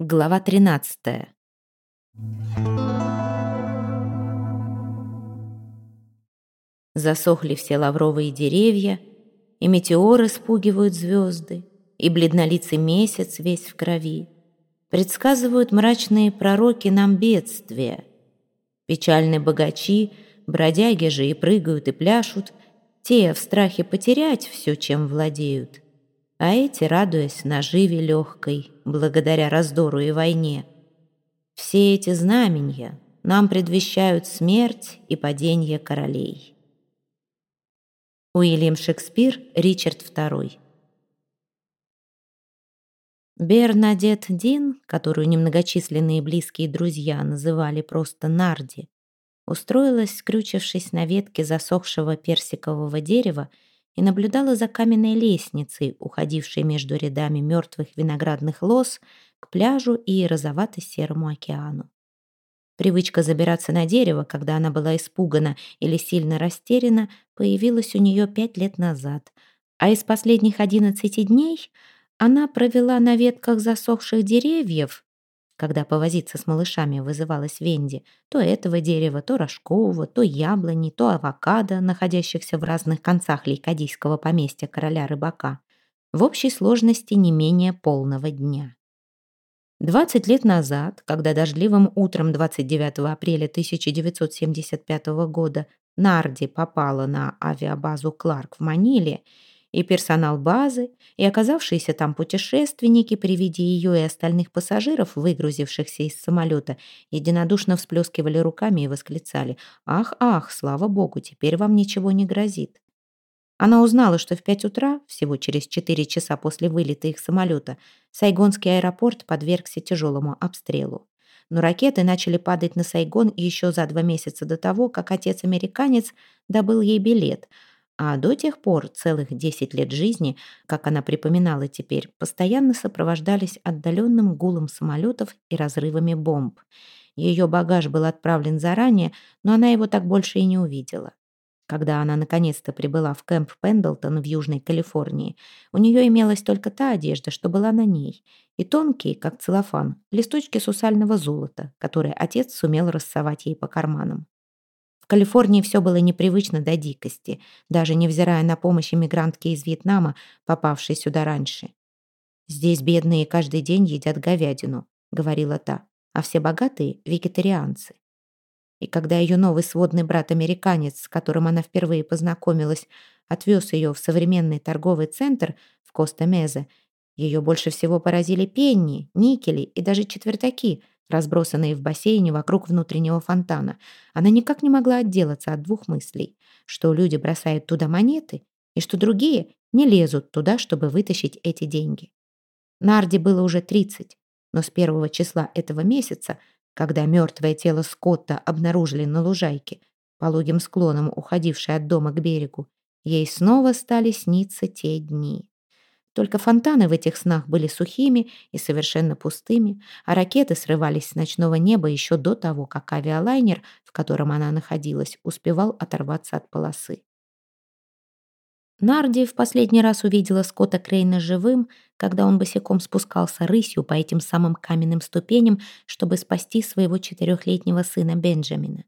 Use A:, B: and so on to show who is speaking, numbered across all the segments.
A: Глава 13. Засохли все лавровые деревья, и метеоры спугивают звезды, и бледнолицый месяц весь в крови. Предсказывают мрачные пророки нам бедствия. Печальные богачи, бродяги же и прыгают, и пляшут, те в страхе потерять все, чем владеют — а эти, радуясь наживе легкой, благодаря раздору и войне. Все эти знамения нам предвещают смерть и падение королей. Уильям Шекспир, Ричард II. Бернадет Дин, которую немногочисленные близкие друзья называли просто Нарди, устроилась, скрючившись на ветке засохшего персикового дерева и наблюдала за каменной лестницей, уходившей между рядами мертвых виноградных лоз к пляжу и розовато-серому океану. Привычка забираться на дерево, когда она была испугана или сильно растеряна, появилась у нее пять лет назад, а из последних одиннадцати дней она провела на ветках засохших деревьев когда повозиться с малышами вызывалась Венди, то этого дерева, то рожкового, то яблони, то авокадо, находящихся в разных концах лейкадийского поместья короля-рыбака, в общей сложности не менее полного дня. 20 лет назад, когда дождливым утром 29 апреля 1975 года Нарди попала на авиабазу Кларк в Маниле, и персонал базы, и оказавшиеся там путешественники при виде ее и остальных пассажиров, выгрузившихся из самолета, единодушно всплескивали руками и восклицали «Ах, ах, слава богу, теперь вам ничего не грозит». Она узнала, что в пять утра, всего через четыре часа после вылета их самолета, Сайгонский аэропорт подвергся тяжелому обстрелу. Но ракеты начали падать на Сайгон еще за два месяца до того, как отец-американец добыл ей билет – а до тех пор целых 10 лет жизни, как она припоминала теперь, постоянно сопровождались отдаленным гулом самолетов и разрывами бомб. Ее багаж был отправлен заранее, но она его так больше и не увидела. Когда она наконец-то прибыла в кэмп Пендлтон в Южной Калифорнии, у нее имелась только та одежда, что была на ней, и тонкие, как целлофан, листочки сусального золота, которые отец сумел рассовать ей по карманам. Калифорнии все было непривычно до дикости, даже невзирая на помощь иммигрантки из Вьетнама, попавшей сюда раньше. «Здесь бедные каждый день едят говядину», — говорила та, «а все богатые — вегетарианцы». И когда ее новый сводный брат-американец, с которым она впервые познакомилась, отвез ее в современный торговый центр в Коста-Мезе, ее больше всего поразили пенни, никели и даже четвертаки — разбросанные в бассейне вокруг внутреннего фонтана. Она никак не могла отделаться от двух мыслей, что люди бросают туда монеты, и что другие не лезут туда, чтобы вытащить эти деньги. Нарди было уже 30, но с первого числа этого месяца, когда мертвое тело Скотта обнаружили на лужайке, пологим склоном уходившей от дома к берегу, ей снова стали сниться те дни. Только фонтаны в этих снах были сухими и совершенно пустыми, а ракеты срывались с ночного неба еще до того, как авиалайнер, в котором она находилась, успевал оторваться от полосы. Нарди в последний раз увидела Скотта Крейна живым, когда он босиком спускался рысью по этим самым каменным ступеням, чтобы спасти своего четырехлетнего сына Бенджамина.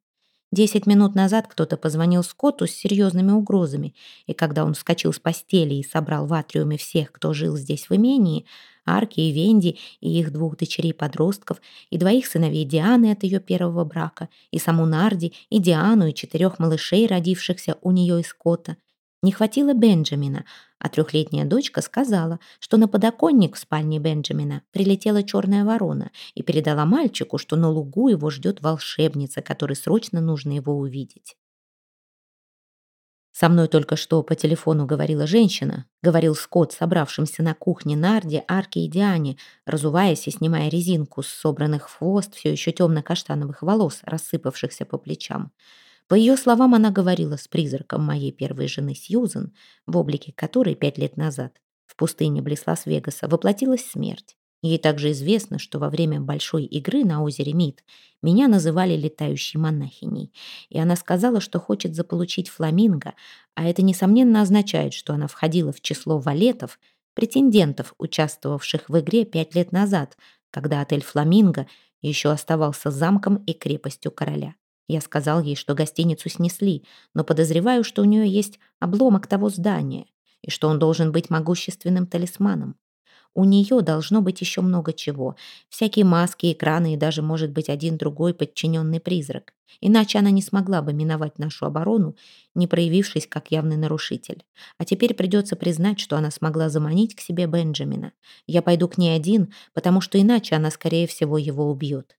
A: Десять минут назад кто-то позвонил Скотту с серьезными угрозами, и когда он вскочил с постели и собрал в атриуме всех, кто жил здесь в имении, Арки и Венди, и их двух дочерей-подростков, и двоих сыновей Дианы от ее первого брака, и саму Нарди, и Диану, и четырех малышей, родившихся у нее из Скотта, не хватило Бенджамина, а трехлетняя дочка сказала, что на подоконник в спальне Бенджамина прилетела черная ворона и передала мальчику, что на лугу его ждет волшебница, которой срочно нужно его увидеть. «Со мной только что по телефону говорила женщина», — говорил Скотт, собравшимся на кухне Нарди, Арке и Диане, разуваясь и снимая резинку с собранных в хвост все еще темно-каштановых волос, рассыпавшихся по плечам. По ее словам, она говорила с призраком моей первой жены Сьюзен, в облике которой пять лет назад в пустыне близ Лас-Вегаса воплотилась смерть. Ей также известно, что во время большой игры на озере Мид меня называли летающей монахиней, и она сказала, что хочет заполучить фламинго, а это, несомненно, означает, что она входила в число валетов, претендентов, участвовавших в игре пять лет назад, когда отель «Фламинго» еще оставался замком и крепостью короля. Я сказал ей, что гостиницу снесли, но подозреваю, что у нее есть обломок того здания и что он должен быть могущественным талисманом. У нее должно быть еще много чего. Всякие маски, экраны и даже, может быть, один другой подчиненный призрак. Иначе она не смогла бы миновать нашу оборону, не проявившись как явный нарушитель. А теперь придется признать, что она смогла заманить к себе Бенджамина. Я пойду к ней один, потому что иначе она, скорее всего, его убьет.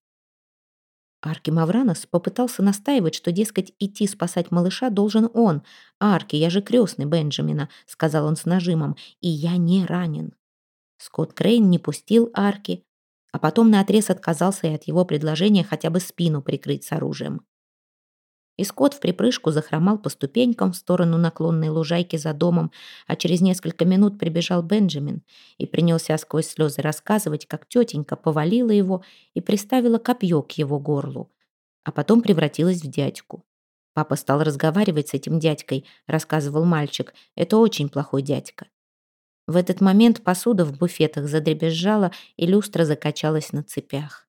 A: Арки Мавранос попытался настаивать, что, дескать, идти спасать малыша должен он. «Арки, я же крестный Бенджамина», — сказал он с нажимом, — «и я не ранен». Скотт Крейн не пустил Арки, а потом наотрез отказался и от его предложения хотя бы спину прикрыть с оружием. И Скотт в припрыжку захромал по ступенькам в сторону наклонной лужайки за домом, а через несколько минут прибежал Бенджамин и принялся сквозь слезы рассказывать, как тетенька повалила его и приставила копье к его горлу, а потом превратилась в дядьку. Папа стал разговаривать с этим дядькой, рассказывал мальчик. Это очень плохой дядька. В этот момент посуда в буфетах задребезжала, и люстра закачалась на цепях.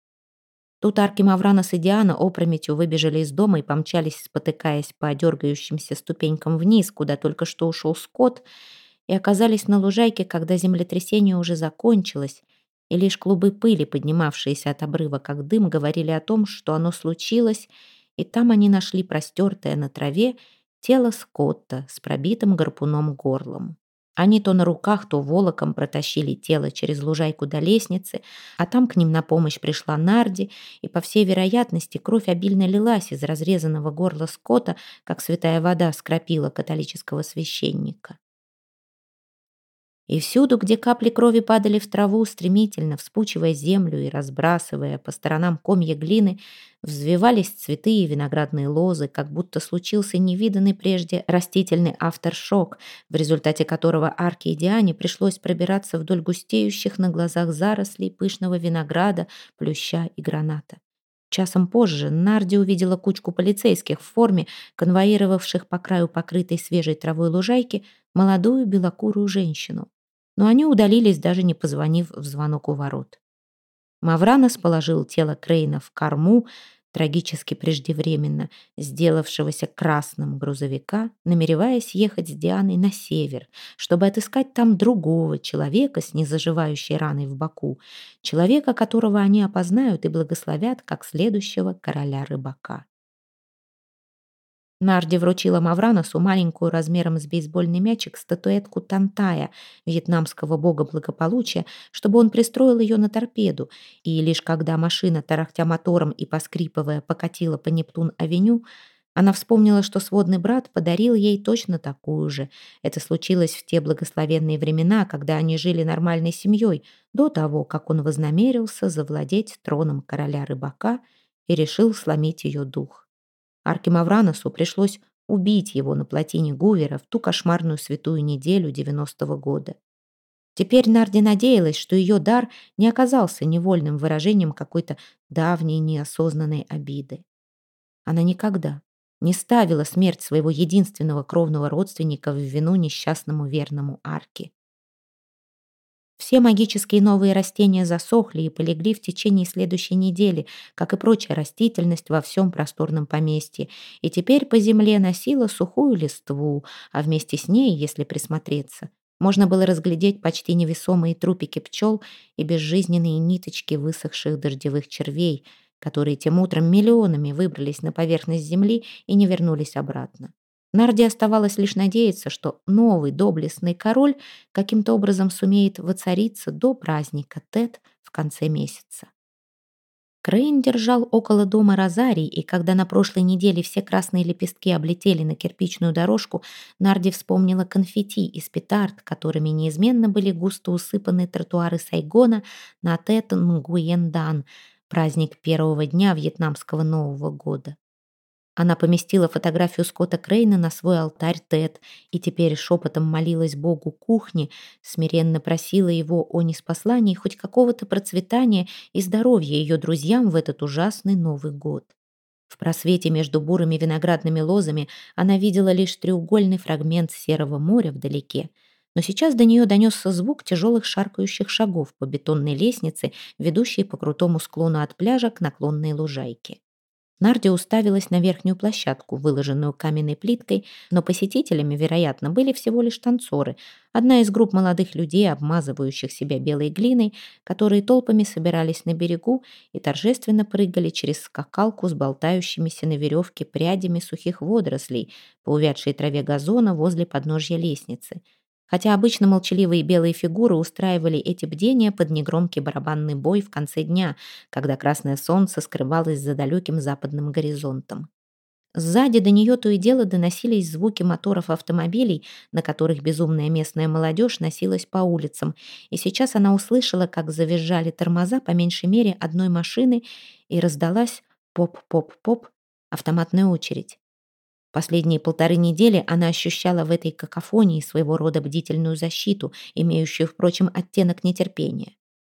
A: Тут Арки Мавранос и Диана опрометью выбежали из дома и помчались, спотыкаясь по дергающимся ступенькам вниз, куда только что ушел Скотт, и оказались на лужайке, когда землетрясение уже закончилось, и лишь клубы пыли, поднимавшиеся от обрыва как дым, говорили о том, что оно случилось, и там они нашли простертое на траве тело Скотта с пробитым гарпуном горлом. Они то на руках, то волоком протащили тело через лужайку до лестницы, а там к ним на помощь пришла Нарди, и, по всей вероятности, кровь обильно лилась из разрезанного горла скота, как святая вода скропила католического священника. И всюду, где капли крови падали в траву, стремительно вспучивая землю и разбрасывая по сторонам комья глины, взвивались цветы и виноградные лозы, как будто случился невиданный прежде растительный авторшок, в результате которого Арке и Диане пришлось пробираться вдоль густеющих на глазах зарослей пышного винограда, плюща и граната. Часом позже Нарди увидела кучку полицейских в форме, конвоировавших по краю покрытой свежей травой лужайки молодую белокурую женщину. Но они удалились, даже не позвонив в звонок у ворот. Мавранос положил тело Крейна в корму, трагически преждевременно сделавшегося красным грузовика, намереваясь ехать с Дианой на север, чтобы отыскать там другого человека с незаживающей раной в боку, человека, которого они опознают и благословят как следующего короля-рыбака. Нарди вручила Мавраносу маленькую размером с бейсбольный мячик статуэтку Тантая, вьетнамского бога благополучия, чтобы он пристроил ее на торпеду, и лишь когда машина, тарахтя мотором и поскрипывая, покатила по Нептун-авеню, она вспомнила, что сводный брат подарил ей точно такую же. Это случилось в те благословенные времена, когда они жили нормальной семьей, до того, как он вознамерился завладеть троном короля-рыбака и решил сломить ее дух. Арке Мавраносу пришлось убить его на плотине Гувера в ту кошмарную святую неделю 90-го года. Теперь Нарди надеялась, что ее дар не оказался невольным выражением какой-то давней неосознанной обиды. Она никогда не ставила смерть своего единственного кровного родственника в вину несчастному верному Арке. Все магические новые растения засохли и полегли в течение следующей недели, как и прочая растительность во всем просторном поместье, и теперь по земле носила сухую листву, а вместе с ней, если присмотреться, можно было разглядеть почти невесомые трупики пчел и безжизненные ниточки высохших дождевых червей, которые тем утром миллионами выбрались на поверхность земли и не вернулись обратно. Нарде оставалось лишь надеяться, что новый доблестный король каким-то образом сумеет воцариться до праздника Тет в конце месяца. Крейн держал около дома розарий, и когда на прошлой неделе все красные лепестки облетели на кирпичную дорожку, Нарди вспомнила конфетти из петард, которыми неизменно были густо усыпаны тротуары Сайгона на Тет Нгуендан, праздник первого дня вьетнамского Нового года. Она поместила фотографию Скотта Крейна на свой алтарь Тед и теперь шепотом молилась Богу кухни, смиренно просила его о неспослании хоть какого-то процветания и здоровья ее друзьям в этот ужасный Новый год. В просвете между бурыми виноградными лозами она видела лишь треугольный фрагмент серого моря вдалеке. но сейчас до нее донесся звук тяжелых шаркающих шагов по бетонной лестнице, ведущей по крутому склону от пляжа к наклонной лужайке. Нарди уставилась на верхнюю площадку, выложенную каменной плиткой, но посетителями, вероятно, были всего лишь танцоры, одна из групп молодых людей, обмазывающих себя белой глиной, которые толпами собирались на берегу и торжественно прыгали через скакалку с болтающимися на веревке прядями сухих водорослей по увядшей траве газона возле подножья лестницы – хотя обычно молчаливые белые фигуры устраивали эти бдения под негромкий барабанный бой в конце дня, когда красное солнце скрывалось за далеким западным горизонтом. Сзади до нее то и дело доносились звуки моторов автомобилей, на которых безумная местная молодежь носилась по улицам, и сейчас она услышала, как завизжали тормоза по меньшей мере одной машины, и раздалась поп-поп-поп автоматная очередь. Последние полторы недели она ощущала в этой какофонии своего рода бдительную защиту, имеющую, впрочем, оттенок нетерпения.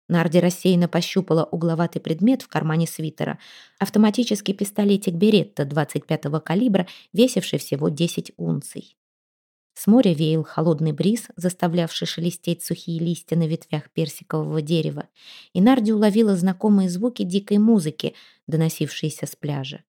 A: Нарди рассеянно пощупала угловатый предмет в кармане свитера, автоматический пистолетик Беретта 25-го калибра, весивший всего 10 унций. С моря веял холодный бриз, заставлявший шелестеть сухие листья на ветвях персикового дерева, и Нарди уловила знакомые звуки дикой музыки, доносившиеся с пляжа.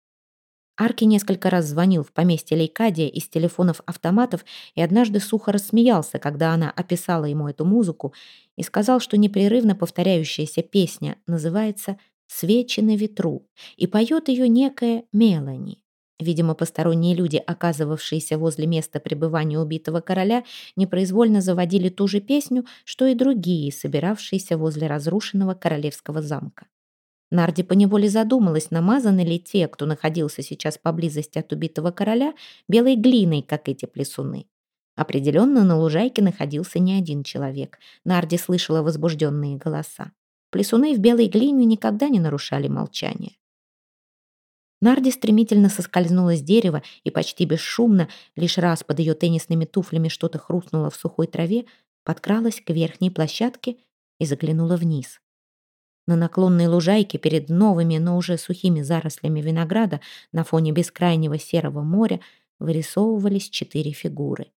A: Арки несколько раз звонил в поместье Лейкадия из телефонов-автоматов и однажды сухо рассмеялся, когда она описала ему эту музыку и сказал, что непрерывно повторяющаяся песня называется «Свечи на ветру» и поет ее некая Мелани. Видимо, посторонние люди, оказывавшиеся возле места пребывания убитого короля, непроизвольно заводили ту же песню, что и другие, собиравшиеся возле разрушенного королевского замка. Нарди поневоле задумалась, намазаны ли те, кто находился сейчас поблизости от убитого короля, белой глиной, как эти плесуны. Определенно на лужайке находился не один человек. Нарди слышала возбужденные голоса. Плесуны в белой глине никогда не нарушали молчание. Нарди стремительно соскользнула с дерева и почти бесшумно, лишь раз под ее теннисными туфлями что-то хрустнуло в сухой траве, подкралась к верхней площадке и заглянула вниз. На наклонной лужайке перед новыми, но уже сухими зарослями винограда на фоне бескрайнего серого моря вырисовывались четыре фигуры.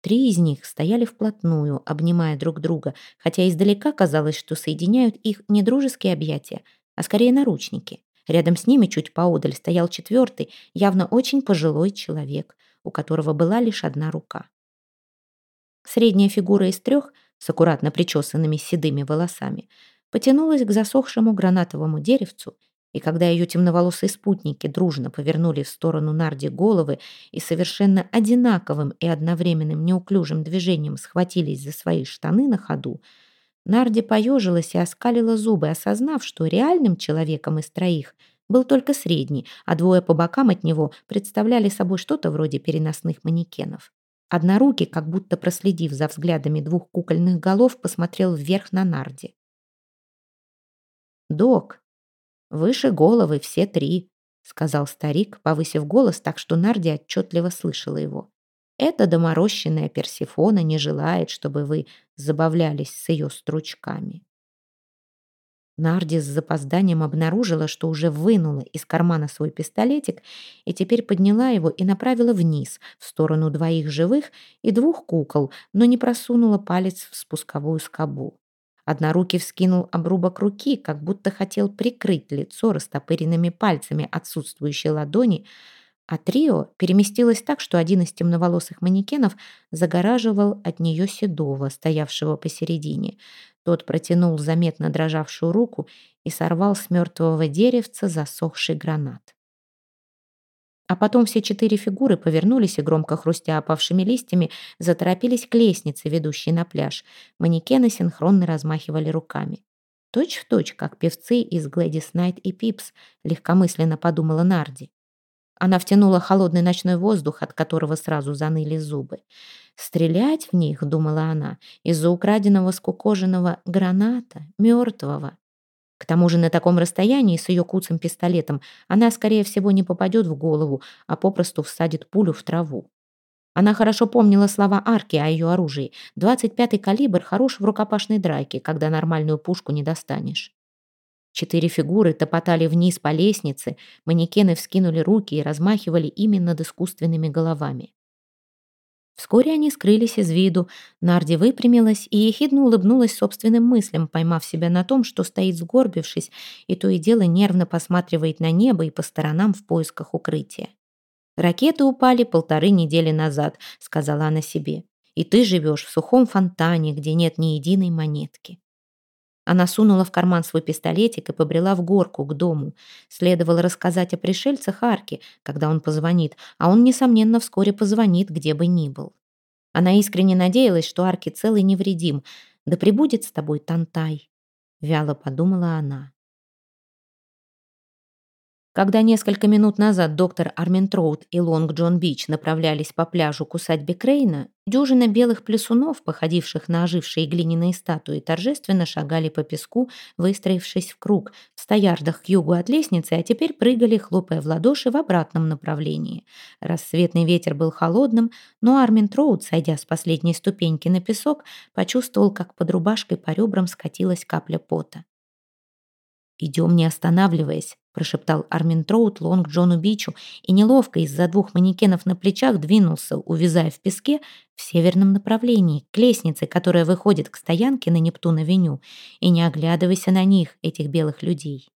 A: Три из них стояли вплотную, обнимая друг друга, хотя издалека казалось, что соединяют их не дружеские объятия, а скорее наручники. Рядом с ними, чуть поодаль, стоял четвертый, явно очень пожилой человек, у которого была лишь одна рука. Средняя фигура из трех, с аккуратно причесанными седыми волосами, потянулась к засохшему гранатовому деревцу, и когда ее темноволосые спутники дружно повернули в сторону Нарди головы и совершенно одинаковым и одновременным неуклюжим движением схватились за свои штаны на ходу, Нарди поежилась и оскалила зубы, осознав, что реальным человеком из троих был только средний, а двое по бокам от него представляли собой что-то вроде переносных манекенов. Однорукий, как будто проследив за взглядами двух кукольных голов, посмотрел вверх на Нарди. «Док, выше головы все три», — сказал старик, повысив голос так, что Нарди отчетливо слышала его. «Эта доморощенная Персифона не желает, чтобы вы забавлялись с ее стручками». Нарди с запозданием обнаружила, что уже вынула из кармана свой пистолетик и теперь подняла его и направила вниз, в сторону двоих живых и двух кукол, но не просунула палец в спусковую скобу. Однорукий вскинул обрубок руки, как будто хотел прикрыть лицо растопыренными пальцами отсутствующей ладони, а трио переместилось так, что один из темноволосых манекенов загораживал от нее седого, стоявшего посередине. Тот протянул заметно дрожавшую руку и сорвал с мертвого деревца засохший гранат. А потом все четыре фигуры повернулись и, громко хрустя опавшими листьями, заторопились к лестнице, ведущей на пляж. Манекены синхронно размахивали руками. Точь в точь, как певцы из Глэдис Найт и Пипс, легкомысленно подумала Нарди. Она втянула холодный ночной воздух, от которого сразу заныли зубы. «Стрелять в них», — думала она, — «из-за украденного скукоженного граната, мертвого». К тому же на таком расстоянии с ее куцым пистолетом она, скорее всего, не попадет в голову, а попросту всадит пулю в траву. Она хорошо помнила слова Арки о ее оружии. 25-й калибр хорош в рукопашной драке, когда нормальную пушку не достанешь. Четыре фигуры топотали вниз по лестнице, манекены вскинули руки и размахивали ими над искусственными головами. Вскоре они скрылись из виду. Нарди выпрямилась и ехидно улыбнулась собственным мыслям, поймав себя на том, что стоит сгорбившись, и то и дело нервно посматривает на небо и по сторонам в поисках укрытия. «Ракеты упали полторы недели назад», — сказала она себе. «И ты живешь в сухом фонтане, где нет ни единой монетки». Она сунула в карман свой пистолетик и побрела в горку к дому. Следовало рассказать о пришельцах Арке, когда он позвонит, а он, несомненно, вскоре позвонит, где бы ни был. Она искренне надеялась, что Арки цел и невредим. «Да пребудет с тобой Тантай», — вяло подумала она. Когда несколько минут назад доктор Арментроуд и Лонг Джон Бич направлялись по пляжу к усадьбе Крейна, дюжина белых плесунов, походивших на ожившие глиняные статуи, торжественно шагали по песку, выстроившись в круг, в стоярдах к югу от лестницы, а теперь прыгали, хлопая в ладоши в обратном направлении. Рассветный ветер был холодным, но Арментроуд, сойдя с последней ступеньки на песок, почувствовал, как под рубашкой по ребрам скатилась капля пота. «Идем, не останавливаясь», прошептал Армин Троут Лонг Джону Бичу и неловко из-за двух манекенов на плечах двинулся, увязая в песке, в северном направлении, к лестнице, которая выходит к стоянке на Нептун-авеню, и не оглядывайся на них, этих белых людей.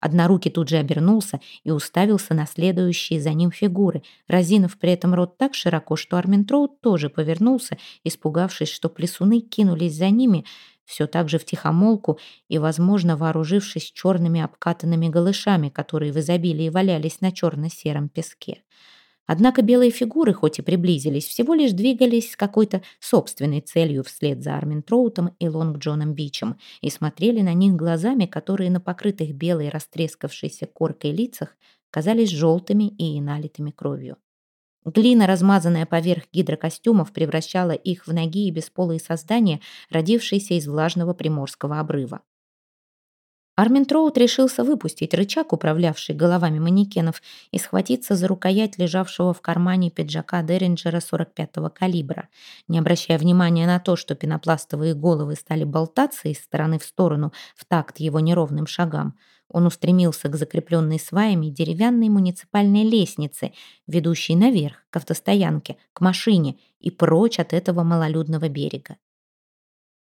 A: Однорукий тут же обернулся и уставился на следующие за ним фигуры, разинув при этом рот так широко, что Армин Троут тоже повернулся, испугавшись, что плесуны кинулись за ними, все так же втихомолку и, возможно, вооружившись черными обкатанными голышами, которые в изобилии валялись на черно-сером песке. Однако белые фигуры, хоть и приблизились, всего лишь двигались с какой-то собственной целью вслед за Армин Троутом и Лонг Джоном Бичем и смотрели на них глазами, которые на покрытых белой растрескавшейся коркой лицах казались желтыми и налитыми кровью. Глина, размазанная поверх гидрокостюмов, превращала их в ноги и бесполые создания, родившиеся из влажного приморского обрыва. Армин Троут решился выпустить рычаг, управлявший головами манекенов, и схватиться за рукоять лежавшего в кармане пиджака Деринджера 45-го калибра. Не обращая внимания на то, что пенопластовые головы стали болтаться из стороны в сторону в такт его неровным шагам, он устремился к закрепленной сваями деревянной муниципальной лестнице, ведущей наверх, к автостоянке, к машине и прочь от этого малолюдного берега.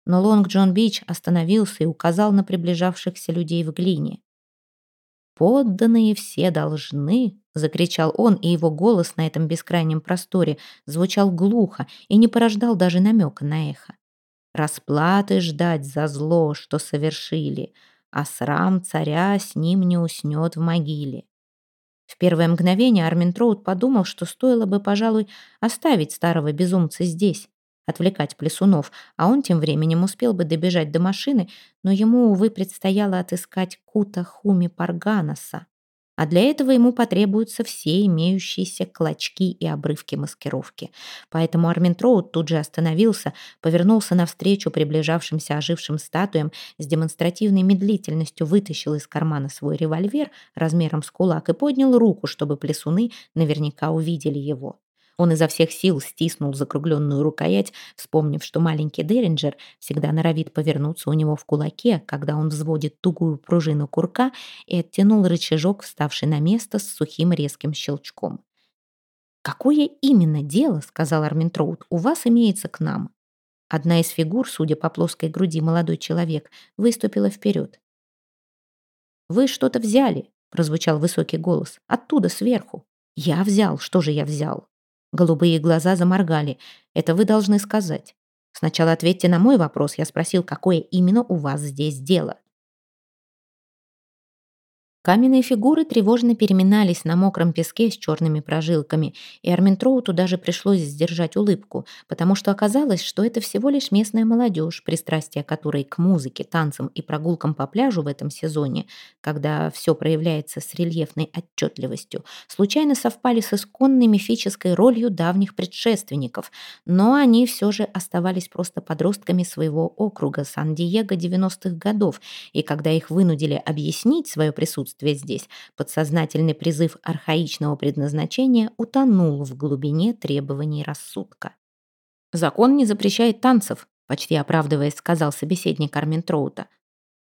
A: Но Лонг Джон Бич остановился и указал на приближавшихся людей в глине. «Подданные все должны!» — закричал он, и его голос на этом бескрайнем просторе звучал глухо и не порождал даже намека на эхо. «Расплаты ждать за зло, что совершили!» А срам царя с ним не уснет в могиле. В первое мгновение Армин Троуд подумал, что стоило бы, пожалуй, оставить старого безумца здесь, отвлекать плесунов, а он тем временем успел бы добежать до машины, но ему, увы, предстояло отыскать Кута Хуми Парганаса а для этого ему потребуются все имеющиеся клочки и обрывки маскировки. Поэтому Армин Троуд тут же остановился, повернулся навстречу приближавшимся ожившим статуям, с демонстративной медлительностью вытащил из кармана свой револьвер размером с кулак и поднял руку, чтобы плесуны наверняка увидели его. Он изо всех сил стиснул закругленную рукоять, вспомнив, что маленький Деринджер всегда норовит повернуться у него в кулаке, когда он взводит тугую пружину курка и оттянул рычажок, вставший на место с сухим резким щелчком. «Какое именно дело, — сказал Арминтроуд, — у вас имеется к нам?» Одна из фигур, судя по плоской груди молодой человек, выступила вперед. «Вы что-то взяли», — прозвучал высокий голос, — «оттуда, сверху». «Я взял. Что же я взял?» Голубые глаза заморгали. «Это вы должны сказать. Сначала ответьте на мой вопрос. Я спросил, какое именно у вас здесь дело?» Каменные фигуры тревожно переминались на мокром песке с черными прожилками, и Арминтроуту даже пришлось сдержать улыбку, потому что оказалось, что это всего лишь местная молодежь, пристрастие которой к музыке, танцам и прогулкам по пляжу в этом сезоне, когда все проявляется с рельефной отчетливостью, случайно совпали с исконной мифической ролью давних предшественников, но они все же оставались просто подростками своего округа Сан-Диего 90-х годов, и когда их вынудили объяснить свое присутствие, присутствие здесь, подсознательный призыв архаичного предназначения утонул в глубине требований рассудка. «Закон не запрещает танцев», почти оправдываясь, сказал собеседник Армин Троута.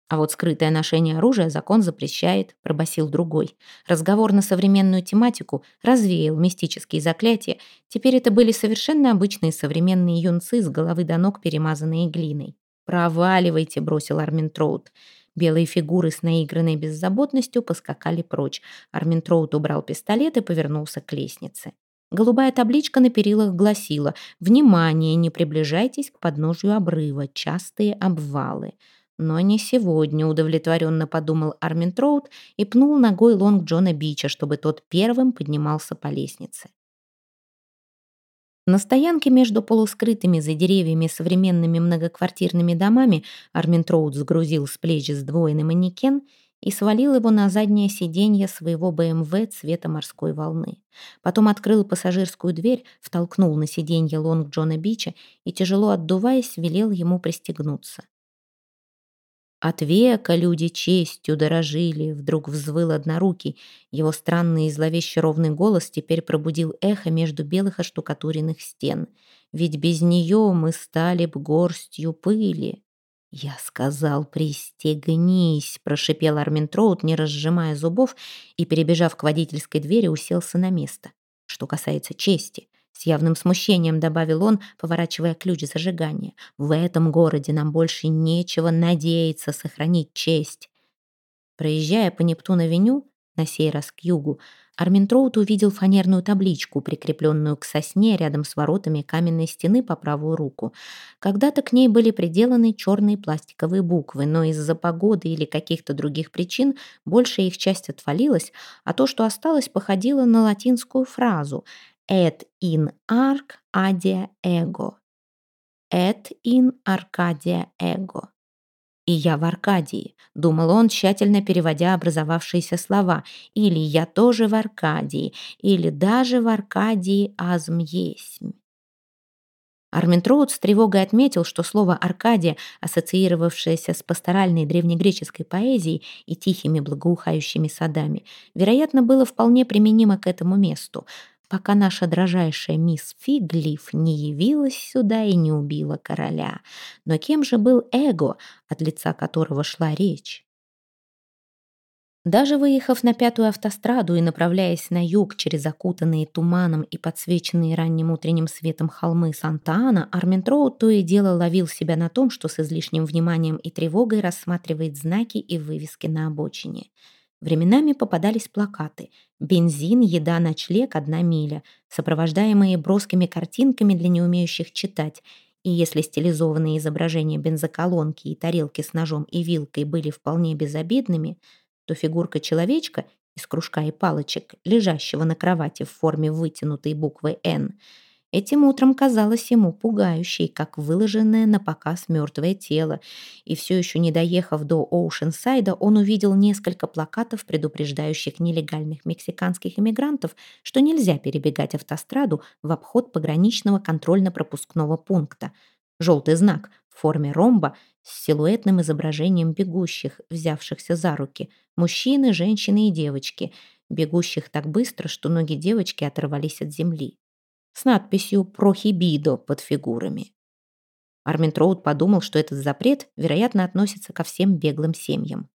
A: А вот скрытое ношение оружия закон запрещает, пробасил другой. Разговор на современную тематику развеял мистические заклятия. Теперь это были совершенно обычные современные юнцы с головы до ног, перемазанные глиной. «Проваливайте», — бросил Армин Троуд. Белые фигуры с наигранной беззаботностью поскакали прочь. Армин Троуд убрал пистолет и повернулся к лестнице. Голубая табличка на перилах гласила «Внимание, не приближайтесь к подножью обрыва, частые обвалы». Но не сегодня, удовлетворенно подумал Армин Троуд и пнул ногой Лонг-Джона Бича, чтобы тот первым поднимался по лестнице. На стоянке между полускрытыми за деревьями современными многоквартирными домами Армин Троуд сгрузил с плеч сдвоенный манекен и свалил его на заднее сиденье своего БМВ цвета морской волны. Потом открыл пассажирскую дверь, втолкнул на сиденье лонг Джона Бича и, тяжело отдуваясь, велел ему пристегнуться. От века люди честью дорожили, вдруг взвыл однорукий. Его странный и зловеще ровный голос теперь пробудил эхо между белых оштукатуренных стен. Ведь без нее мы стали б горстью пыли. «Я сказал, пристегнись», — прошипел Армин Троуд, не разжимая зубов, и, перебежав к водительской двери, уселся на место. Что касается чести, с явным смущением добавил он, поворачивая ключ зажигания. «В этом городе нам больше нечего надеяться сохранить честь». Проезжая по Нептун-авеню, на сей раз к югу, Армин Троут увидел фанерную табличку, прикрепленную к сосне рядом с воротами каменной стены по правую руку. Когда-то к ней были приделаны черные пластиковые буквы, но из-за погоды или каких-то других причин большая их часть отвалилась, а то, что осталось, походило на латинскую фразу et in arc adia ego. Et in Arcadia ego. «И я в Аркадии», — думал он, тщательно переводя образовавшиеся слова. «Или я тоже в Аркадии, или даже в Аркадии азм есмь». Армин Троуд с тревогой отметил, что слово «Аркадия», ассоциировавшееся с пасторальной древнегреческой поэзией и тихими благоухающими садами, вероятно, было вполне применимо к этому месту пока наша дрожайшая мисс Фиглиф не явилась сюда и не убила короля. Но кем же был Эго, от лица которого шла речь? Даже выехав на пятую автостраду и направляясь на юг через окутанные туманом и подсвеченные ранним утренним светом холмы Санта-Ана, Армин Троуд то и дело ловил себя на том, что с излишним вниманием и тревогой рассматривает знаки и вывески на обочине – Временами попадались плакаты «Бензин, еда, ночлег, одна миля», сопровождаемые броскими картинками для неумеющих читать. И если стилизованные изображения бензоколонки и тарелки с ножом и вилкой были вполне безобидными, то фигурка человечка из кружка и палочек, лежащего на кровати в форме вытянутой буквы «Н», Этим утром казалось ему пугающей, как выложенное на показ мертвое тело, и все еще не доехав до Оушенсайда, он увидел несколько плакатов, предупреждающих нелегальных мексиканских иммигрантов, что нельзя перебегать автостраду в обход пограничного контрольно-пропускного пункта. Желтый знак в форме ромба с силуэтным изображением бегущих, взявшихся за руки, мужчины, женщины и девочки, бегущих так быстро, что ноги девочки оторвались от земли с надписью «Прохибидо» под фигурами. Армин Троуд подумал, что этот запрет, вероятно, относится ко всем беглым семьям.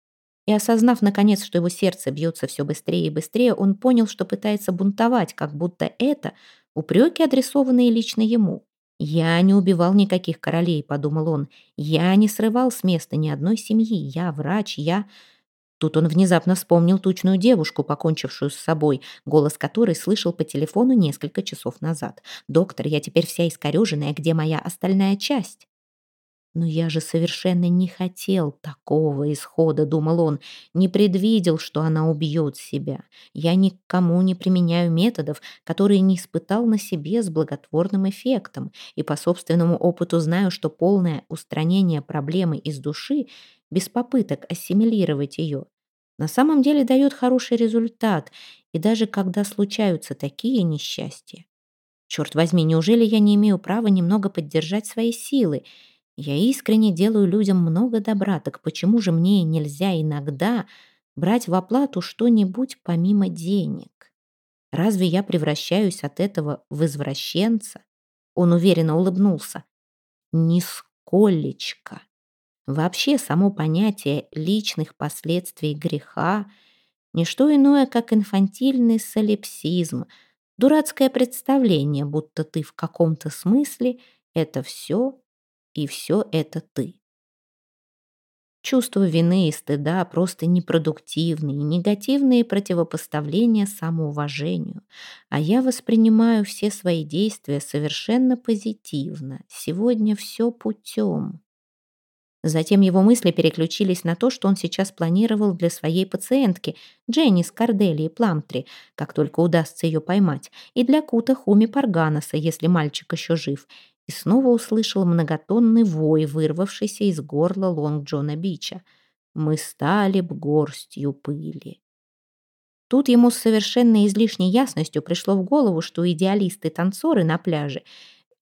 A: И осознав, наконец, что его сердце бьется все быстрее и быстрее, он понял, что пытается бунтовать, как будто это упреки, адресованные лично ему. «Я не убивал никаких королей», — подумал он. «Я не срывал с места ни одной семьи. Я врач, я...» Тут он внезапно вспомнил тучную девушку, покончившую с собой, голос которой слышал по телефону несколько часов назад. «Доктор, я теперь вся искореженная, где моя остальная часть?» «Но я же совершенно не хотел такого исхода», — думал он, «не предвидел, что она убьет себя. Я никому не применяю методов, которые не испытал на себе с благотворным эффектом, и по собственному опыту знаю, что полное устранение проблемы из души без попыток ассимилировать ее, на самом деле дает хороший результат, и даже когда случаются такие несчастья. Черт возьми, неужели я не имею права немного поддержать свои силы? Я искренне делаю людям много добра, так почему же мне нельзя иногда брать в оплату что-нибудь помимо денег? Разве я превращаюсь от этого в извращенца? Он уверенно улыбнулся. Нисколечко. Вообще само понятие личных последствий греха – не что иное, как инфантильный солипсизм, дурацкое представление, будто ты в каком-то смысле – это все, и все это ты. Чувство вины и стыда просто непродуктивные, негативные противопоставления самоуважению. А я воспринимаю все свои действия совершенно позитивно. Сегодня все путем. Затем его мысли переключились на то, что он сейчас планировал для своей пациентки, Дженни с Корделии Пламтри, как только удастся ее поймать, и для Кута Хуми Парганаса, если мальчик еще жив, и снова услышал многотонный вой, вырвавшийся из горла Лонг Джона Бича. «Мы стали б горстью пыли». Тут ему с совершенно излишней ясностью пришло в голову, что идеалисты-танцоры на пляже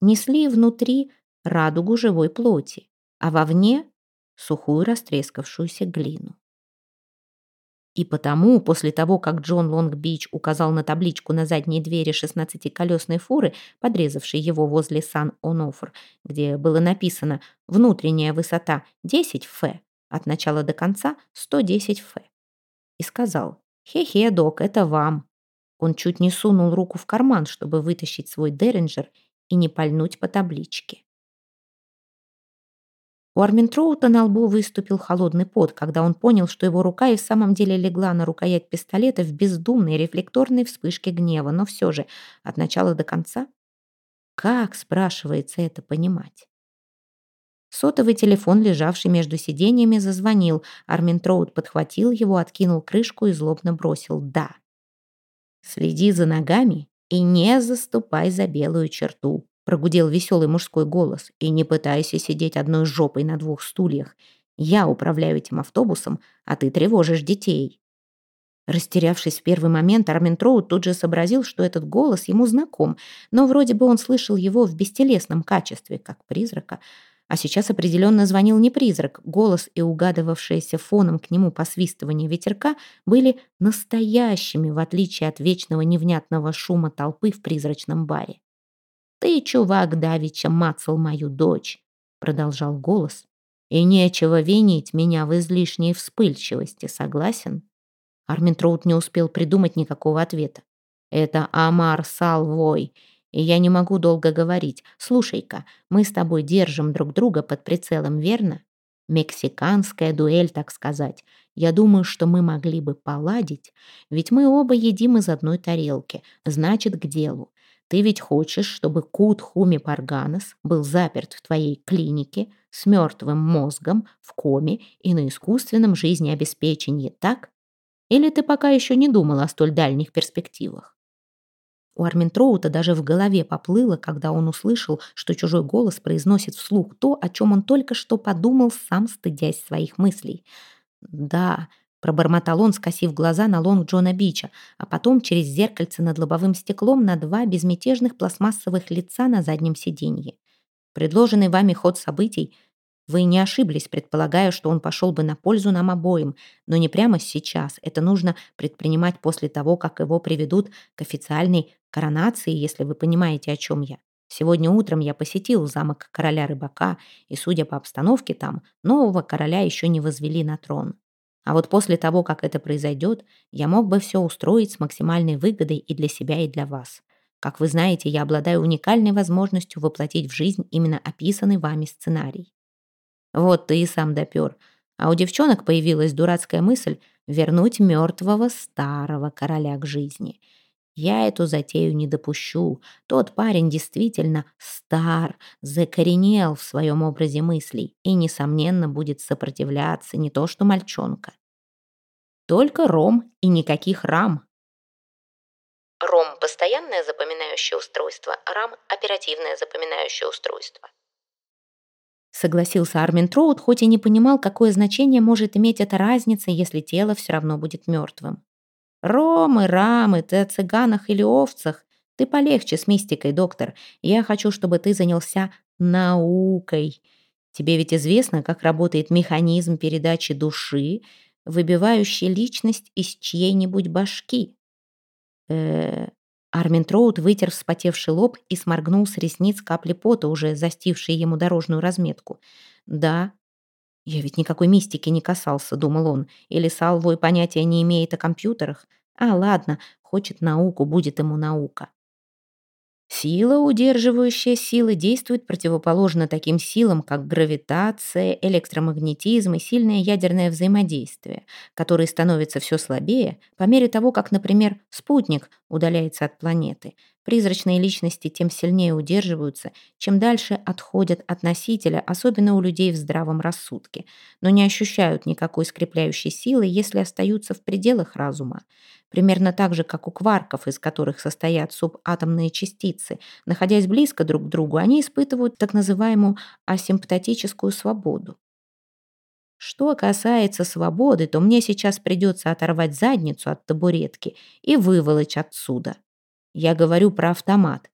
A: несли внутри радугу живой плоти, а вовне — сухую растрескавшуюся глину. И потому, после того, как Джон Лонг-Бич указал на табличку на задней двери шестнадцатиколесной фуры, подрезавшей его возле Сан-Онофр, где было написано «Внутренняя высота 10 ф, от начала до конца 110 ф», и сказал «Хе-хе, док, это вам». Он чуть не сунул руку в карман, чтобы вытащить свой Деринджер и не пальнуть по табличке. У Арминтроута на лбу выступил холодный пот, когда он понял, что его рука и в самом деле легла на рукоять пистолета в бездумной рефлекторной вспышке гнева, но все же от начала до конца. Как, спрашивается, это понимать? Сотовый телефон, лежавший между сиденьями, зазвонил. Арминтроуд подхватил его, откинул крышку и злобно бросил «да». «Следи за ногами и не заступай за белую черту», прогудел веселый мужской голос. «И не пытайся сидеть одной жопой на двух стульях. Я управляю этим автобусом, а ты тревожишь детей». Растерявшись в первый момент, Армин Троуд тут же сообразил, что этот голос ему знаком, но вроде бы он слышал его в бестелесном качестве, как призрака. А сейчас определенно звонил не призрак. Голос и угадывавшееся фоном к нему посвистывание ветерка были настоящими, в отличие от вечного невнятного шума толпы в призрачном баре. «Ты, чувак, давеча мацал мою дочь», — продолжал голос. «И нечего винить меня в излишней вспыльчивости, согласен?» Армин Троуд не успел придумать никакого ответа. «Это Амар Салвой, и я не могу долго говорить. Слушай-ка, мы с тобой держим друг друга под прицелом, верно? Мексиканская дуэль, так сказать. Я думаю, что мы могли бы поладить, ведь мы оба едим из одной тарелки. Значит, к делу. Ты ведь хочешь, чтобы Кут Хуми Парганас был заперт в твоей клинике с мертвым мозгом, в коме и на искусственном жизнеобеспечении, так? Или ты пока еще не думал о столь дальних перспективах? У Арминтроута даже в голове поплыло, когда он услышал, что чужой голос произносит вслух то, о чем он только что подумал, сам стыдясь своих мыслей. Да, Пробормотал он, скосив глаза на лонг Джона Бича, а потом через зеркальце над лобовым стеклом на два безмятежных пластмассовых лица на заднем сиденье. Предложенный вами ход событий вы не ошиблись, предполагая, что он пошел бы на пользу нам обоим, но не прямо сейчас. Это нужно предпринимать после того, как его приведут к официальной коронации, если вы понимаете, о чем я. Сегодня утром я посетил замок короля рыбака, и, судя по обстановке там, нового короля еще не возвели на трон. А вот после того, как это произойдет, я мог бы все устроить с максимальной выгодой и для себя, и для вас. Как вы знаете, я обладаю уникальной возможностью воплотить в жизнь именно описанный вами сценарий. Вот ты и сам допер. А у девчонок появилась дурацкая мысль вернуть мертвого старого короля к жизни. Я эту затею не допущу. Тот парень действительно стар, закоренел в своем образе мыслей и, несомненно, будет сопротивляться не то что мальчонка. Только ром и никаких рам.
B: Ром – постоянное запоминающее устройство, рам – оперативное запоминающее устройство.
A: Согласился Армин Троуд, хоть и не понимал, какое значение может иметь эта разница, если тело все равно будет мертвым. Ромы, рамы, ты о цыганах или овцах. Ты полегче с мистикой, доктор. Я хочу, чтобы ты занялся наукой. Тебе ведь известно, как работает механизм передачи души, выбивающий личность из чьей-нибудь башки. Э, Армин Троуд вытер вспотевший лоб и сморгнул с ресниц капли пота, уже застившие ему дорожную разметку. Да, Я ведь никакой мистики не касался, думал он. Или Салвой понятия не имеет о компьютерах. А, ладно, хочет науку, будет ему наука. Сила, удерживающая силы, действует противоположно таким силам, как гравитация, электромагнетизм и сильное ядерное взаимодействие, которые становятся все слабее по мере того, как, например, спутник удаляется от планеты. Призрачные личности тем сильнее удерживаются, чем дальше отходят от носителя, особенно у людей в здравом рассудке, но не ощущают никакой скрепляющей силы, если остаются в пределах разума. Примерно так же, как у кварков, из которых состоят субатомные частицы. Находясь близко друг к другу, они испытывают так называемую асимптотическую свободу. Что касается свободы, то мне сейчас придется оторвать задницу от табуретки и выволочь отсюда. Я говорю про автомат.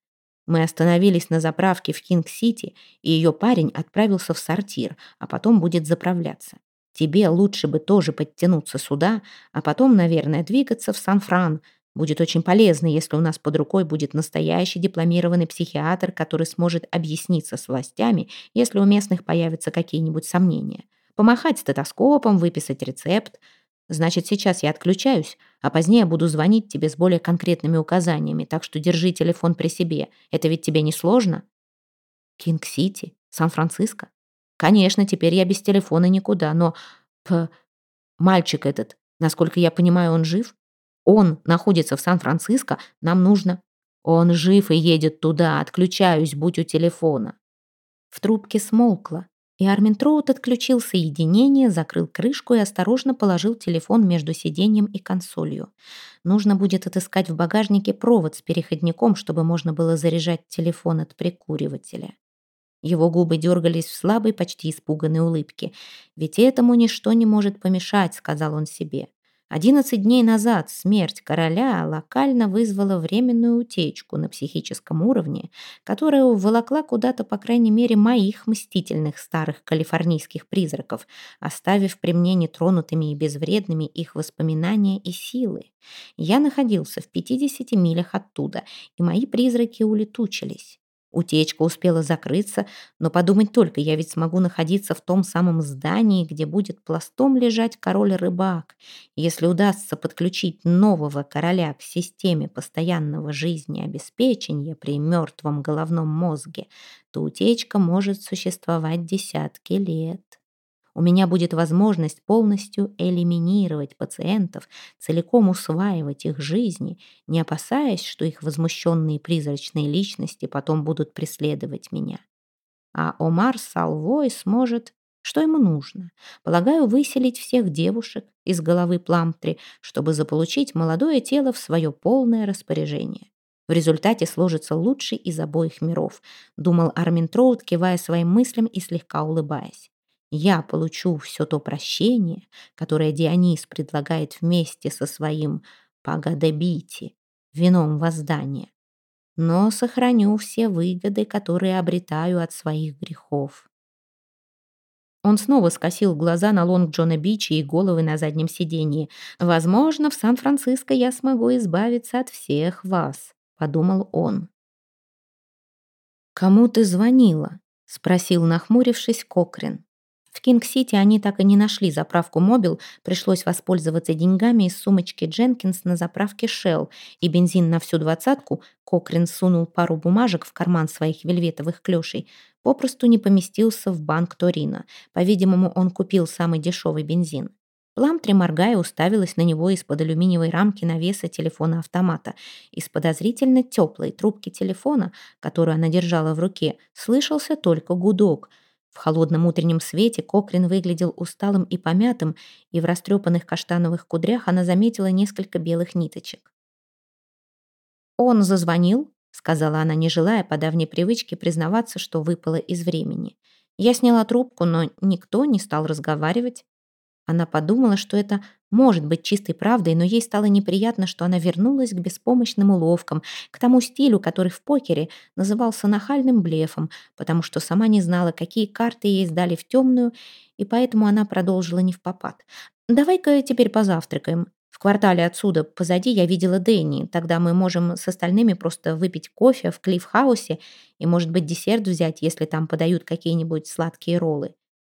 A: Мы остановились на заправке в Кинг-Сити, и ее парень отправился в сортир, а потом будет заправляться. Тебе лучше бы тоже подтянуться сюда, а потом, наверное, двигаться в Сан-Фран. Будет очень полезно, если у нас под рукой будет настоящий дипломированный психиатр, который сможет объясниться с властями, если у местных появятся какие-нибудь сомнения. Помахать стетоскопом, выписать рецепт. Значит, сейчас я отключаюсь, а позднее буду звонить тебе с более конкретными указаниями, так что держи телефон при себе. Это ведь тебе не сложно? Кинг-Сити? Сан-Франциско? Конечно, теперь я без телефона никуда, но... П... Мальчик этот, насколько я понимаю, он жив? Он находится в Сан-Франциско, нам нужно... Он жив и едет туда, отключаюсь, будь у телефона. В трубке смолкло, и Армин Троут отключил соединение, закрыл крышку и осторожно положил телефон между сиденьем и консолью. Нужно будет отыскать в багажнике провод с переходником, чтобы можно было заряжать телефон от прикуривателя. Его губы дергались в слабой, почти испуганной улыбке. «Ведь этому ничто не может помешать», — сказал он себе. Одиннадцать дней назад смерть короля локально вызвала временную утечку на психическом уровне, которая уволокла куда-то, по крайней мере, моих мстительных старых калифорнийских призраков, оставив при мне нетронутыми и безвредными их воспоминания и силы. Я находился в 50 милях оттуда, и мои призраки улетучились. Утечка успела закрыться, но подумать только, я ведь смогу находиться в том самом здании, где будет пластом лежать король-рыбак. Если удастся подключить нового короля к системе постоянного жизнеобеспечения при мертвом головном мозге, то утечка может существовать десятки лет у меня будет возможность полностью элиминировать пациентов, целиком усваивать их жизни, не опасаясь, что их возмущенные призрачные личности потом будут преследовать меня. А Омар Салвой сможет... Что ему нужно? Полагаю, выселить всех девушек из головы Пламтри, чтобы заполучить молодое тело в свое полное распоряжение. В результате сложится лучший из обоих миров, думал Армин Троуд, кивая своим мыслям и слегка улыбаясь я получу все то прощение, которое Дионис предлагает вместе со своим Пагадебити, вином воздаяния, но сохраню все выгоды, которые обретаю от своих грехов. Он снова скосил глаза на Лонг-Джона Бича и головы на заднем сиденье. «Возможно, в Сан-Франциско я смогу избавиться от всех вас», — подумал он. «Кому ты звонила?» — спросил, нахмурившись, Кокрин. В Кинг-Сити они так и не нашли заправку «Мобил», пришлось воспользоваться деньгами из сумочки Дженкинс на заправке «Шелл», и бензин на всю двадцатку, Кокрин сунул пару бумажек в карман своих вельветовых клёшей, попросту не поместился в банк Торино. По-видимому, он купил самый дешевый бензин. Пламтри, моргая, уставилась на него из-под алюминиевой рамки навеса телефона-автомата. Из подозрительно теплой трубки телефона, которую она держала в руке, слышался только гудок — в холодном утреннем свете Кокрин выглядел усталым и помятым, и в растрепанных каштановых кудрях она заметила несколько белых ниточек. «Он зазвонил», — сказала она, не желая по давней привычке признаваться, что выпало из времени. Я сняла трубку, но никто не стал разговаривать. Она подумала, что это может быть чистой правдой, но ей стало неприятно, что она вернулась к беспомощным уловкам, к тому стилю, который в покере назывался нахальным блефом, потому что сама не знала, какие карты ей сдали в темную, и поэтому она продолжила не в попад. «Давай-ка теперь позавтракаем. В квартале отсюда, позади, я видела Дэнни. Тогда мы можем с остальными просто выпить кофе в Клиффхаусе и, может быть, десерт взять, если там подают какие-нибудь сладкие роллы».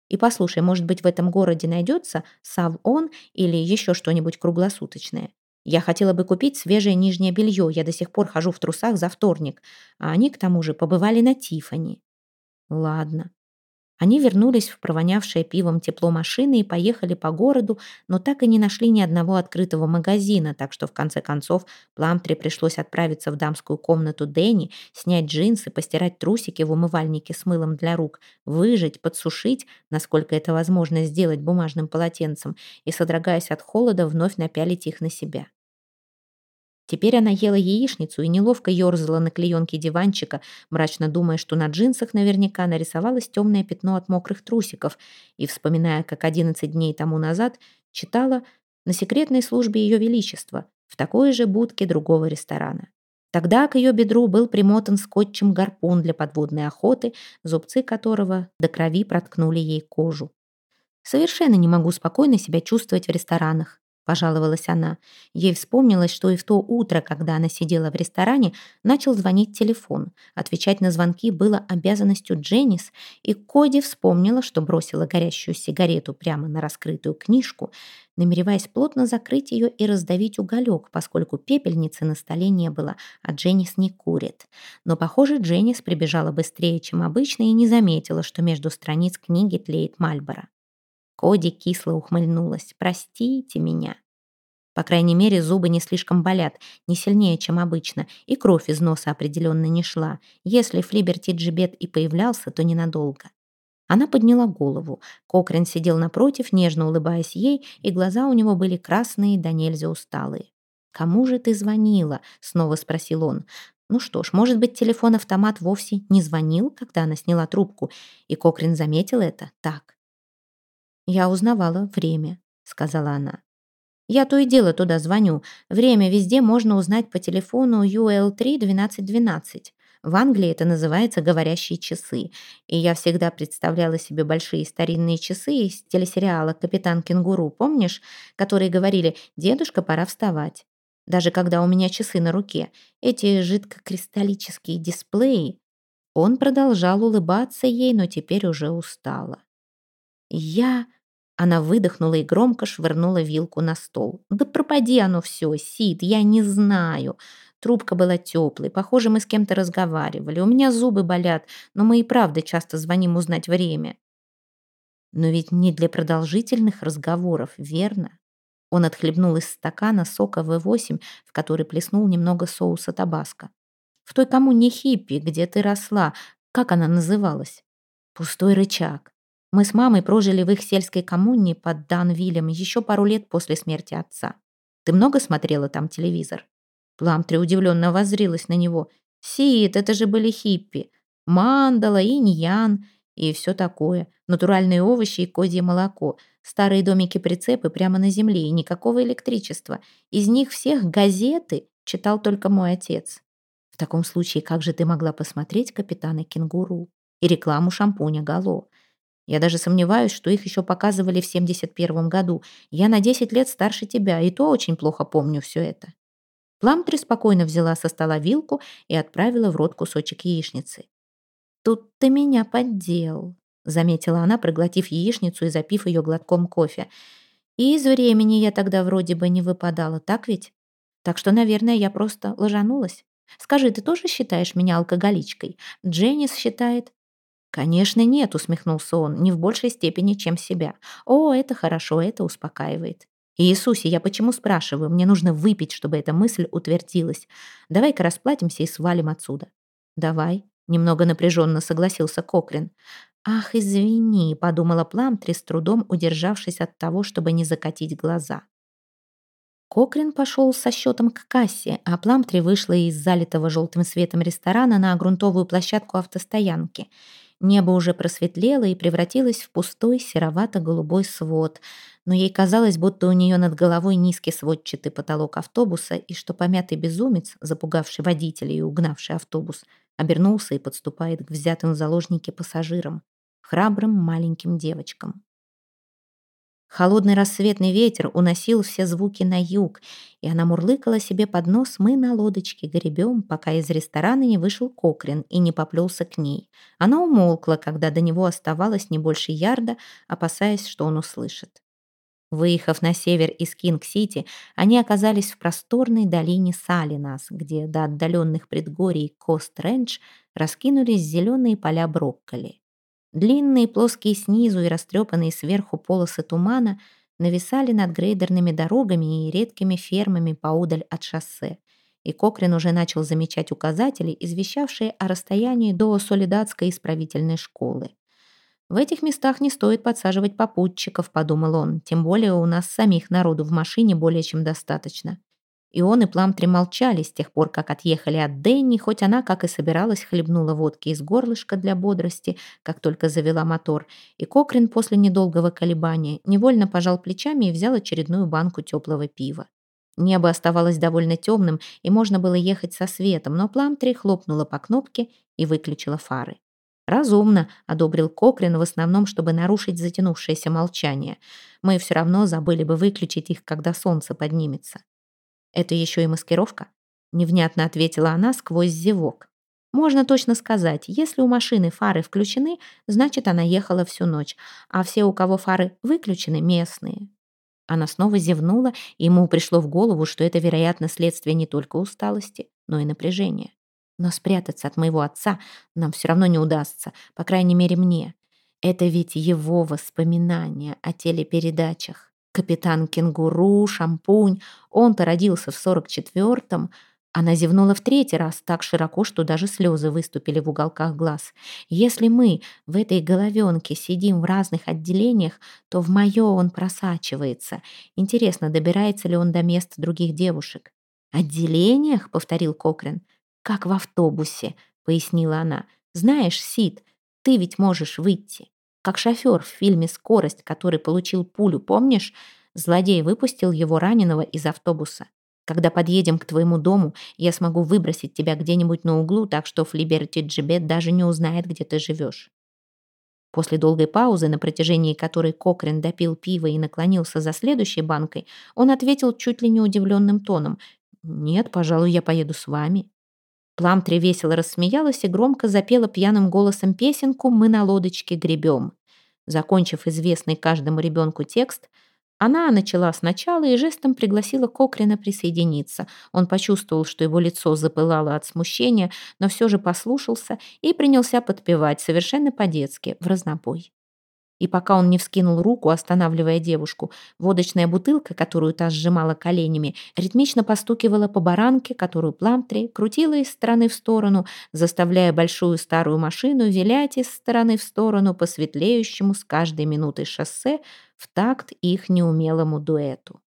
A: И послушай, может быть, в этом городе найдется Сав-Он или еще что-нибудь круглосуточное. Я хотела бы купить свежее нижнее белье, я до сих пор хожу в трусах за вторник, а они, к тому же, побывали на Тифани. Ладно. Они вернулись в провонявшее пивом тепло машины и поехали по городу, но так и не нашли ни одного открытого магазина, так что в конце концов Пламтре пришлось отправиться в дамскую комнату Дэнни, снять джинсы, постирать трусики в умывальнике с мылом для рук, выжать, подсушить, насколько это возможно сделать бумажным полотенцем, и, содрогаясь от холода, вновь напялить их на себя. Теперь она ела яичницу и неловко ерзала на клеенке диванчика, мрачно думая, что на джинсах наверняка нарисовалось темное пятно от мокрых трусиков, и вспоминая, как 11 дней тому назад читала на секретной службе Ее Величества в такой же будке другого ресторана. Тогда к ее бедру был примотан скотчем гарпун для подводной охоты, зубцы которого до крови проткнули ей кожу. Совершенно не могу спокойно себя чувствовать в ресторанах пожаловалась она. Ей вспомнилось, что и в то утро, когда она сидела в ресторане, начал звонить телефон. Отвечать на звонки было обязанностью Дженнис, и Коди вспомнила, что бросила горящую сигарету прямо на раскрытую книжку, намереваясь плотно закрыть ее и раздавить уголек, поскольку пепельницы на столе не было, а Дженнис не курит. Но, похоже, Дженнис прибежала быстрее, чем обычно, и не заметила, что между страниц книги тлеет Мальборо. Коди кисло ухмыльнулась. «Простите меня». По крайней мере, зубы не слишком болят, не сильнее, чем обычно, и кровь из носа определенно не шла. Если Флиберти Джибет и появлялся, то ненадолго. Она подняла голову. Кокрин сидел напротив, нежно улыбаясь ей, и глаза у него были красные да нельзя усталые. «Кому же ты звонила?» — снова спросил он. Ну что ж, может быть, телефон-автомат вовсе не звонил, когда она сняла трубку, и Кокрин заметил это так. «Я узнавала время», — сказала она. «Я то и дело туда звоню. Время везде можно узнать по телефону UL3-1212. В Англии это называется «говорящие часы». И я всегда представляла себе большие старинные часы из телесериала «Капитан Кенгуру», помнишь? Которые говорили «Дедушка, пора вставать». Даже когда у меня часы на руке, эти жидкокристаллические дисплеи. Он продолжал улыбаться ей, но теперь уже устала. «Я...» Она выдохнула и громко швырнула вилку на стол. «Да пропади оно все, Сид, я не знаю». Трубка была теплой. Похоже, мы с кем-то разговаривали. У меня зубы болят, но мы и правда часто звоним узнать время. Но ведь не для продолжительных разговоров, верно? Он отхлебнул из стакана сока В8, в который плеснул немного соуса табаско. В той коммуне хиппи, где ты росла, как она называлась? Пустой рычаг. Мы с мамой прожили в их сельской коммуне под Данвилем еще пару лет после смерти отца. Ты много смотрела там телевизор?» Пламтри удивленно воззрилась на него. «Сид, это же были хиппи. Мандала, иньян и все такое. Натуральные овощи и козье молоко. Старые домики-прицепы прямо на земле и никакого электричества. Из них всех газеты читал только мой отец. В таком случае, как же ты могла посмотреть «Капитана Кенгуру» и рекламу шампуня «Гало»? Я даже сомневаюсь, что их еще показывали в 71 году. Я на 10 лет старше тебя, и то очень плохо помню все это». Пламтри спокойно взяла со стола вилку и отправила в рот кусочек яичницы. «Тут ты меня поддел», — заметила она, проглотив яичницу и запив ее глотком кофе. «И из времени я тогда вроде бы не выпадала, так ведь? Так что, наверное, я просто ложанулась. Скажи, ты тоже считаешь меня алкоголичкой? Дженнис считает, «Конечно нет», — усмехнулся он, — «не в большей степени, чем себя. О, это хорошо, это успокаивает». «Иисусе, я почему спрашиваю? Мне нужно выпить, чтобы эта мысль утвердилась. Давай-ка расплатимся и свалим отсюда». «Давай», — немного напряженно согласился Коклин. «Ах, извини», — подумала Пламтри, с трудом удержавшись от того, чтобы не закатить глаза. Кокрин пошел со счетом к кассе, а Пламтри вышла из залитого желтым светом ресторана на грунтовую площадку автостоянки — Небо уже просветлело и превратилось в пустой серовато-голубой свод, но ей казалось, будто у нее над головой низкий сводчатый потолок автобуса, и что помятый безумец, запугавший водителя и угнавший автобус, обернулся и подступает к взятым в заложники пассажирам, храбрым маленьким девочкам. Холодный рассветный ветер уносил все звуки на юг, и она мурлыкала себе под нос «Мы на лодочке гребем», пока из ресторана не вышел Кокрин и не поплелся к ней. Она умолкла, когда до него оставалось не больше ярда, опасаясь, что он услышит. Выехав на север из Кинг-Сити, они оказались в просторной долине Салинас, где до отдаленных предгорий Кост-Рендж раскинулись зеленые поля брокколи. Длинные, плоские снизу и растрепанные сверху полосы тумана нависали над грейдерными дорогами и редкими фермами поодаль от шоссе. И Кокрин уже начал замечать указатели, извещавшие о расстоянии до Солидатской исправительной школы. «В этих местах не стоит подсаживать попутчиков», — подумал он, «тем более у нас самих народу в машине более чем достаточно». И он и Пламтри молчали с тех пор, как отъехали от Дэнни, хоть она, как и собиралась, хлебнула водки из горлышка для бодрости, как только завела мотор, и Кокрин после недолгого колебания невольно пожал плечами и взял очередную банку теплого пива. Небо оставалось довольно темным, и можно было ехать со светом, но Пламтри хлопнула по кнопке и выключила фары. «Разумно», — одобрил Кокрин, в основном, чтобы нарушить затянувшееся молчание. «Мы все равно забыли бы выключить их, когда солнце поднимется». «Это еще и маскировка?» — невнятно ответила она сквозь зевок. «Можно точно сказать, если у машины фары включены, значит, она ехала всю ночь, а все, у кого фары выключены, местные». Она снова зевнула, и ему пришло в голову, что это, вероятно, следствие не только усталости, но и напряжения. Но спрятаться от моего отца нам все равно не удастся, по крайней мере, мне. Это ведь его воспоминания о телепередачах. Капитан Кенгуру, Шампунь, он-то родился в 44-м. Она зевнула в третий раз так широко, что даже слезы выступили в уголках глаз. Если мы в этой головенке сидим в разных отделениях, то в мое он просачивается. Интересно, добирается ли он до мест других девушек? «Отделениях?» — повторил Кокрин. «Как в автобусе», — пояснила она. «Знаешь, Сид, ты ведь можешь выйти. Как шофер в фильме «Скорость», который получил пулю, помнишь? Злодей выпустил его раненого из автобуса. Когда подъедем к твоему дому, я смогу выбросить тебя где-нибудь на углу, так что Флиберти Джибет даже не узнает, где ты живешь». После долгой паузы, на протяжении которой Кокрин допил пиво и наклонился за следующей банкой, он ответил чуть ли не удивленным тоном. «Нет, пожалуй, я поеду с вами». Пламтри весело рассмеялась и громко запела пьяным голосом песенку «Мы на лодочке гребем». Закончив известный каждому ребенку текст, она начала сначала и жестом пригласила Кокрина присоединиться. Он почувствовал, что его лицо запылало от смущения, но все же послушался и принялся подпевать совершенно по-детски, в разнобой. И пока он не вскинул руку, останавливая девушку, водочная бутылка, которую та сжимала коленями, ритмично постукивала по баранке, которую Пламтри крутила из стороны в сторону, заставляя большую старую машину вилять из стороны в сторону по светлеющему с каждой минутой шоссе в такт их неумелому дуэту.